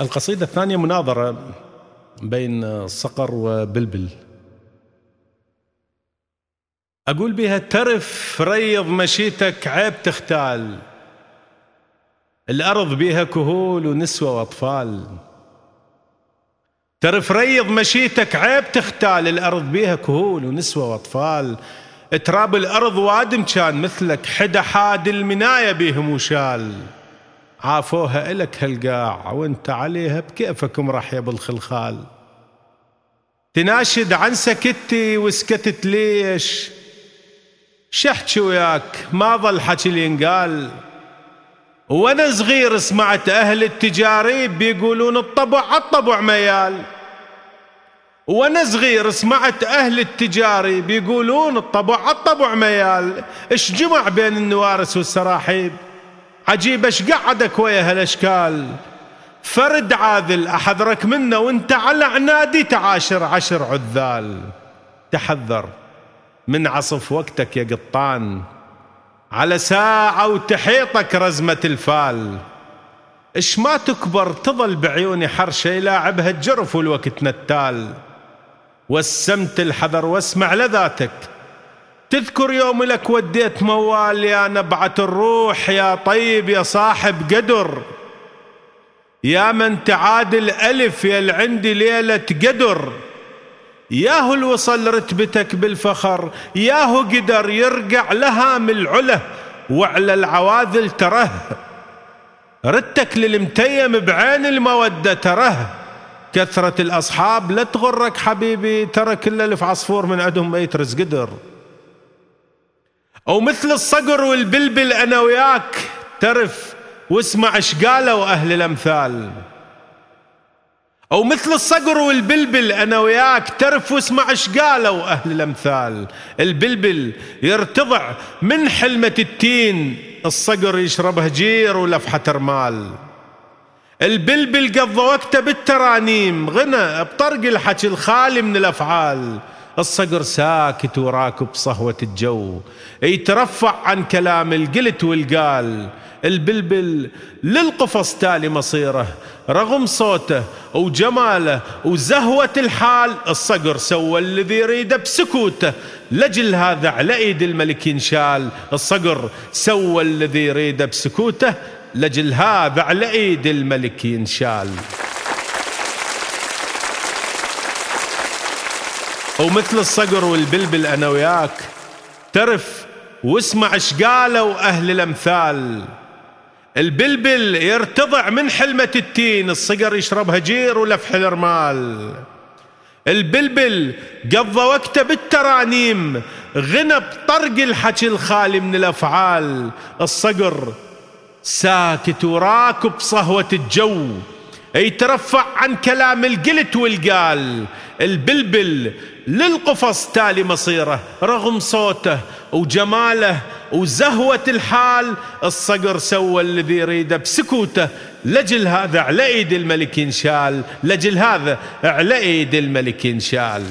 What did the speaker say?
القصيدة الثانية مناظرة بين صقر وبلبل. أقول بها ترف ريض مشيتك عيب تختال. الأرض بيها كهول ونسوة وأطفال. ترف ريض مشيتك عيب تختال. الأرض بيها كهول ونسوة وأطفال. تراب الأرض وادم كان مثلك حدا حاد المناية بيهم وشال. عافوها إلك هالقاع وأنت عليها بكيفك مرحية بالخلخال تناشد عن سكتي وسكتت ليش؟ شحكي وياك؟ ما ظل حكي ينقال. وأنا صغير سمعت أهل التجاريب بيقولون الطبع عالطبع ميال. وأنا صغير سمعت أهل التجاري بيقولون الطبع عالطبع ميال. إيش جمع بين النوارس والسراحيب؟ عجيب إيش قعدك ويا هالأشكال؟ فرد عاذل أحذرك منه وأنت على عنادي تعاشر عشر عذال. تحذر من عصف وقتك يا قطان. على ساعة وتحيطك رزمة الفال. اش ما تكبر تظل بعيوني حرشة يلاعبها الجرف والوقت نتال. وسمت الحذر واسمع لذاتك تذكر يوم لك وديت موال يا نبعة الروح يا طيب يا صاحب قدر. يا من تعادل ألف يا عندي ليلة قدر. ياهو الوصل رتبتك بالفخر ياهو قدر يرقع لها من العله وعلى العواذل تره. ردتك للمتيم بعين المودة تره. كثرة الأصحاب لا تغرك حبيبي ترى كل ألف عصفور من عندهم ما يترز قدر. أو مثل الصقر والبلبل أنا وياك ترف واسمع إيش قالوا أهل الأمثال. أو مثل الصقر والبلبل أنا وياك ترف واسمع إيش قالوا أهل الأمثال. البلبل يرتضع من حلمة التين الصقر يشرب هجير ولفحة رمال البلبل قضى وقته بالترانيم غنى بطرق الحكي الخالي من الأفعال. الصقر ساكت وراكب صهوة الجو. يترفع عن كلام القلت والقال. البلبل للقفص تالي مصيره. رغم صوته وجماله وزهوة الحال الصقر سوى الذي يريده بسكوته. لجل هذا على إيد الملك ينشال. الصقر سوى الذي يريده بسكوته. لجل هذا على إيد الملك ينشال. ومثل الصقر والبلبل أنا وياك. ترف واسمع إيش قالوا أهل الأمثال. البلبل يرتضع من حلمة التين الصقر يشرب هجير ولفح الرمال البلبل قضى وقته بالترانيم غنى بطرق الحكي الخالي من الأفعال. الصقر ساكت وراكب صهوة الجو يترفع عن كلام القلت والقال. البلبل للقفص تالي مصيره رغم صوته وجماله وزهوة الحال الصقر سوى الذي يريده بسكوته. لجل هذا على إيد الملك ينشال لجل هذا على إيد الملك ينشال